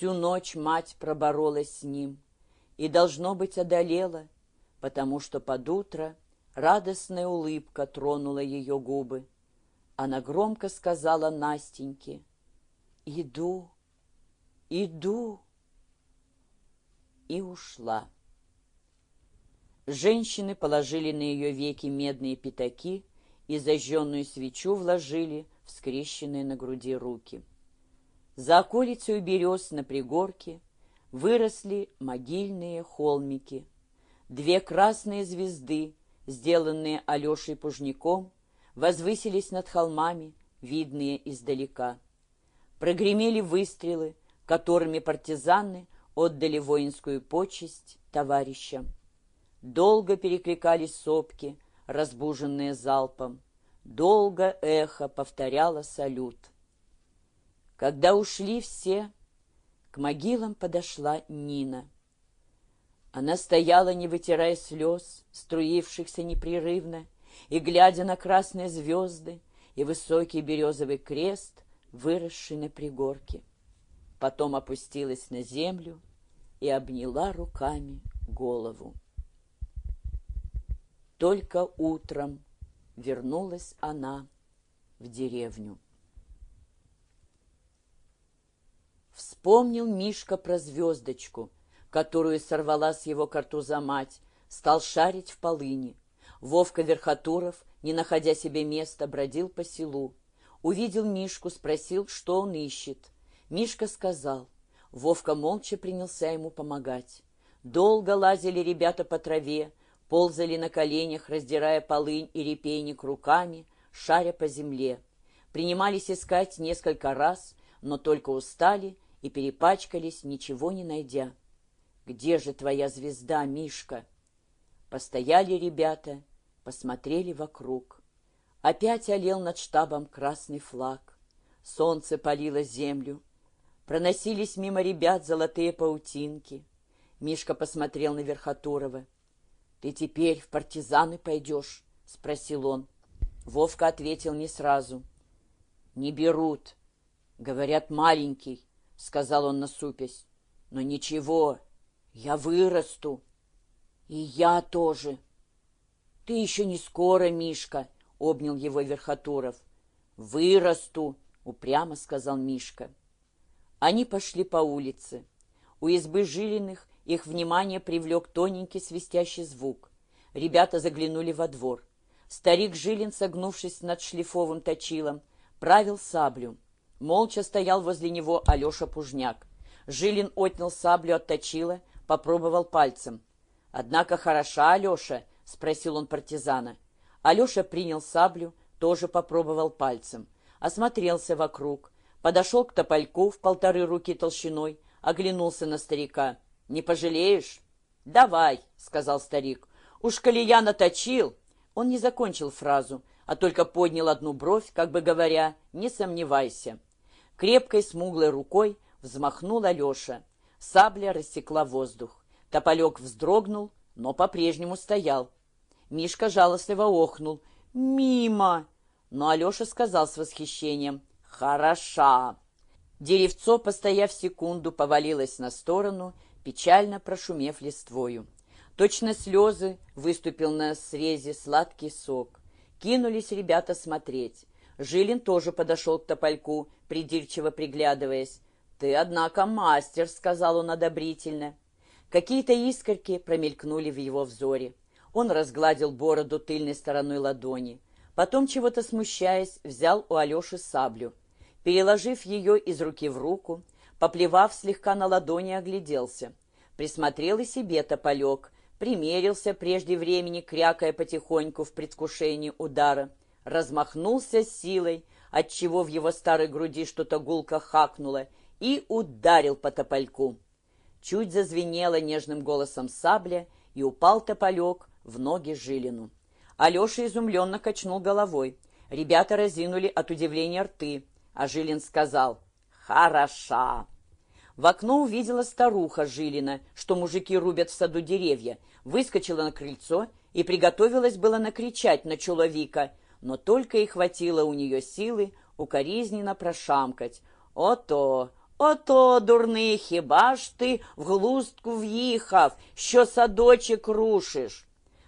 Всю ночь мать проборолась с ним и, должно быть, одолела, потому что под утро радостная улыбка тронула ее губы. Она громко сказала Настеньке «Иду, иду» и ушла. Женщины положили на ее веки медные пятаки и зажженную свечу вложили в скрещенные на груди руки. За околицей берез на пригорке выросли могильные холмики. Две красные звезды, сделанные Алешей Пужняком, возвысились над холмами, видные издалека. Прогремели выстрелы, которыми партизаны отдали воинскую почесть товарищам. Долго перекликались сопки, разбуженные залпом. Долго эхо повторяло салют. Когда ушли все, к могилам подошла Нина. Она стояла, не вытирая слез, струившихся непрерывно, и, глядя на красные звезды и высокий березовый крест, выросший на пригорке. Потом опустилась на землю и обняла руками голову. Только утром вернулась она в деревню. Вспомнил Мишка про звездочку, которую сорвала с его картуза мать, стал шарить в полыни. Вовка Верхотуров, не находя себе места, бродил по селу. Увидел Мишку, спросил, что он ищет. Мишка сказал. Вовка молча принялся ему помогать. Долго лазили ребята по траве, ползали на коленях, раздирая полынь и репейник руками, шаря по земле. Принимались искать несколько раз, но только устали и перепачкались, ничего не найдя. «Где же твоя звезда, Мишка?» Постояли ребята, посмотрели вокруг. Опять олел над штабом красный флаг. Солнце палило землю. Проносились мимо ребят золотые паутинки. Мишка посмотрел на Верхотурова. «Ты теперь в партизаны пойдешь?» — спросил он. Вовка ответил не сразу. «Не берут. Говорят, маленький сказал он насупясь. Но ничего, я вырасту. И я тоже. Ты еще не скоро, Мишка, обнял его Верхотуров. Вырасту, упрямо сказал Мишка. Они пошли по улице. У избы Жилиных их внимание привлек тоненький свистящий звук. Ребята заглянули во двор. Старик Жилин, согнувшись над шлифовым точилом, правил саблю. Молча стоял возле него Алеша Пужняк. Жилин отнял саблю от точила, попробовал пальцем. «Однако хороша Алеша?» — спросил он партизана. Алеша принял саблю, тоже попробовал пальцем. Осмотрелся вокруг, подошел к топольку в полторы руки толщиной, оглянулся на старика. «Не пожалеешь?» «Давай», — сказал старик. «Уж коли я наточил...» Он не закончил фразу, а только поднял одну бровь, как бы говоря, «Не сомневайся». Крепкой смуглой рукой взмахнул Алеша. Сабля рассекла воздух. Тополек вздрогнул, но по-прежнему стоял. Мишка жалостливо охнул. «Мимо!» Но Алеша сказал с восхищением. «Хороша!» Деревцо, постояв секунду, повалилось на сторону, печально прошумев листвою. Точно слезы выступил на срезе сладкий сок. Кинулись ребята смотреть. Жилин тоже подошел к топольку, придирчиво приглядываясь. «Ты, однако, мастер», — сказал он одобрительно. Какие-то искорки промелькнули в его взоре. Он разгладил бороду тыльной стороной ладони. Потом, чего-то смущаясь, взял у Алеши саблю. Переложив ее из руки в руку, поплевав слегка на ладони, огляделся. Присмотрел и себе тополек, примерился прежде времени, крякая потихоньку в предвкушении удара размахнулся силой, отчего в его старой груди что-то гулко хакнуло, и ударил по топольку. Чуть зазвенело нежным голосом сабля, и упал тополек в ноги Жилину. Алеша изумленно качнул головой. Ребята разинули от удивления рты, а Жилин сказал «Хороша!». В окно увидела старуха Жилина, что мужики рубят в саду деревья, выскочила на крыльцо и приготовилась было накричать на человека но только и хватило у нее силы укоризненно прошамкать. «О-то! Ото, дурний, хіба ж ти в глустку въехав, що садочек рушишь?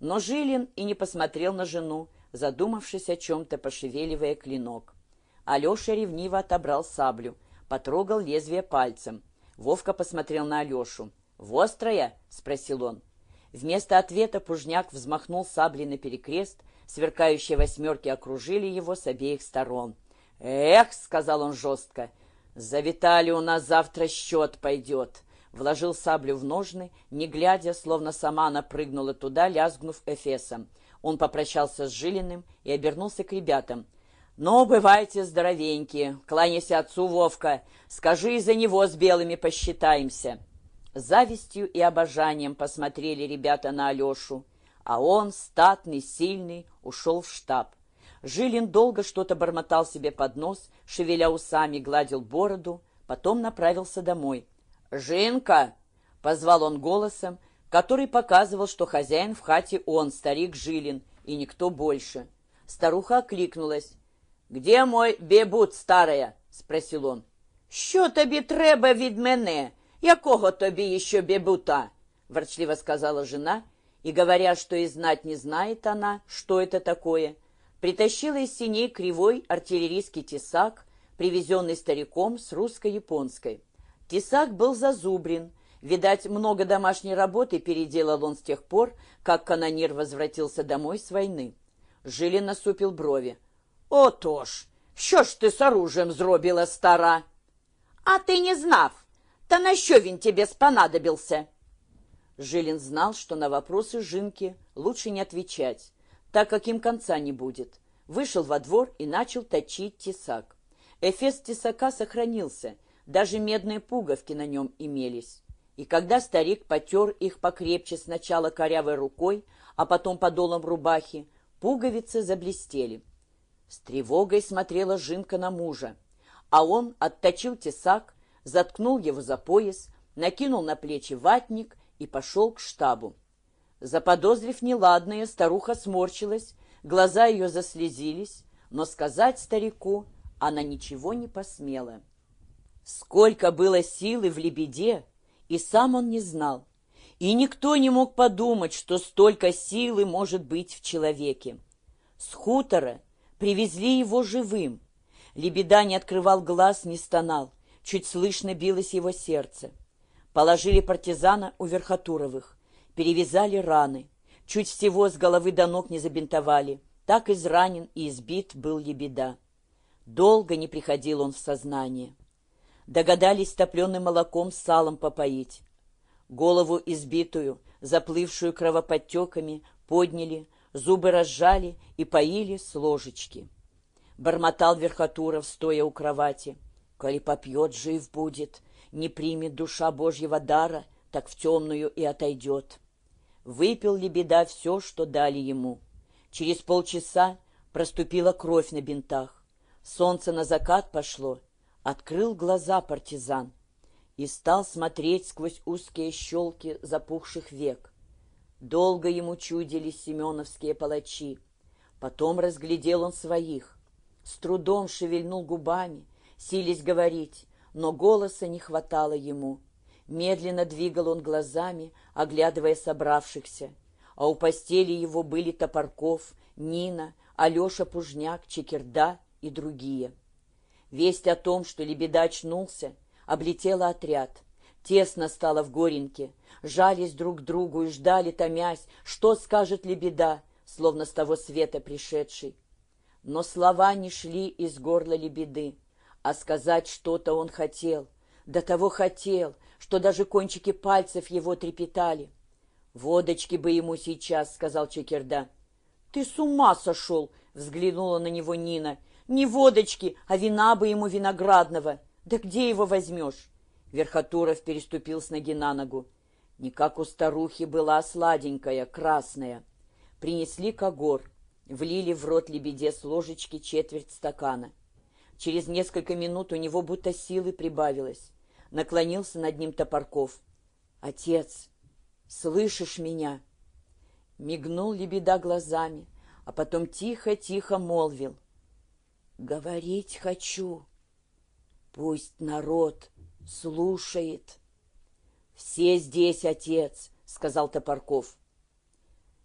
Но Жилин и не посмотрел на жену, задумавшись о чем-то, пошевеливая клинок. Алеша ревниво отобрал саблю, потрогал лезвие пальцем. Вовка посмотрел на Алешу. «Вострая?» — спросил он. Вместо ответа Пужняк взмахнул саблей на перекрест, сверкающие восьмерки окружили его с обеих сторон. «Эх!» — сказал он жестко. «За Виталий у нас завтра счет пойдет!» Вложил саблю в ножны, не глядя, словно сама она прыгнула туда, лязгнув эфесом. Он попрощался с Жилиным и обернулся к ребятам. «Ну, бывайте здоровенькие, кланяйся отцу Вовка, скажи, из-за него с белыми посчитаемся». Завистью и обожанием посмотрели ребята на Алешу, а он, статный, сильный, ушел в штаб. Жилин долго что-то бормотал себе под нос, шевеля усами, гладил бороду, потом направился домой. «Жинка!» — позвал он голосом, который показывал, что хозяин в хате он, старик Жилин, и никто больше. Старуха окликнулась. «Где мой бебут, старая?» — спросил он. «Що тобі треба від мене? Якого тобі еще бебута?» — ворчливо сказала жена, и, говоря, что и знать не знает она, что это такое, притащила из синей кривой артиллерийский тесак, привезенный стариком с русско-японской. Тесак был зазубрен, видать, много домашней работы переделал он с тех пор, как канонир возвратился домой с войны. Жилин насупил брови. «Отож, що ж ти з оружием зробила, стара?» «А ты не знав, та на що він тебе спонадобился?» Жилин знал, что на вопросы Жинки лучше не отвечать, так как им конца не будет. Вышел во двор и начал точить тесак. Эфес тесака сохранился, даже медные пуговки на нем имелись. И когда старик потер их покрепче сначала корявой рукой, а потом подолом рубахи, пуговицы заблестели. С тревогой смотрела Жинка на мужа, а он отточил тесак, заткнул его за пояс, накинул на плечи ватник и пошел к штабу. Заподозрив неладное, старуха сморщилась, глаза ее заслезились, но сказать старику она ничего не посмела. Сколько было силы в лебеде, и сам он не знал. И никто не мог подумать, что столько силы может быть в человеке. С хутора привезли его живым. Лебеда не открывал глаз, не стонал. Чуть слышно билось его сердце. Положили партизана у Верхотуровых, перевязали раны. Чуть всего с головы до ног не забинтовали. Так изранен и избит был Лебеда. Долго не приходил он в сознание. Догадались топленым молоком с салом попоить. Голову избитую, заплывшую кровоподтеками, подняли, зубы разжали и поили с ложечки. Бормотал Верхотуров, стоя у кровати. «Коли попьет, жив будет, не примет душа Божьего дара, так в темную и отойдет». Выпил ли беда все, что дали ему. Через полчаса проступила кровь на бинтах. Солнце на закат пошло, открыл глаза партизан и стал смотреть сквозь узкие щелки запухших век. Долго ему чудились семеновские палачи. Потом разглядел он своих. С трудом шевельнул губами, сились говорить, но голоса не хватало ему. Медленно двигал он глазами, оглядывая собравшихся. А у постели его были Топорков, Нина, Алеша Пужняк, Чекерда и другие. Весть о том, что Лебеда очнулся, облетела отряд. Тесно стало в Горенке, жались друг к другу и ждали, томясь, что скажет Лебеда, словно с того света пришедший. Но слова не шли из горла Лебеды, а сказать что-то он хотел, до того хотел, что даже кончики пальцев его трепетали. «Водочки бы ему сейчас», — сказал Чекерда. «Ты с ума сошел!» — взглянула на него Нина. Не водочки, а вина бы ему виноградного. Да где его возьмешь? Верхотуров переступил с ноги на ногу. Не как у старухи была сладенькая, красная. Принесли когор, влили в рот лебеде с ложечки четверть стакана. Через несколько минут у него будто силы прибавилось. Наклонился над ним Топорков. «Отец, слышишь меня?» Мигнул лебеда глазами, а потом тихо-тихо молвил. Говорить хочу. Пусть народ слушает. «Все здесь, отец», — сказал Топорков.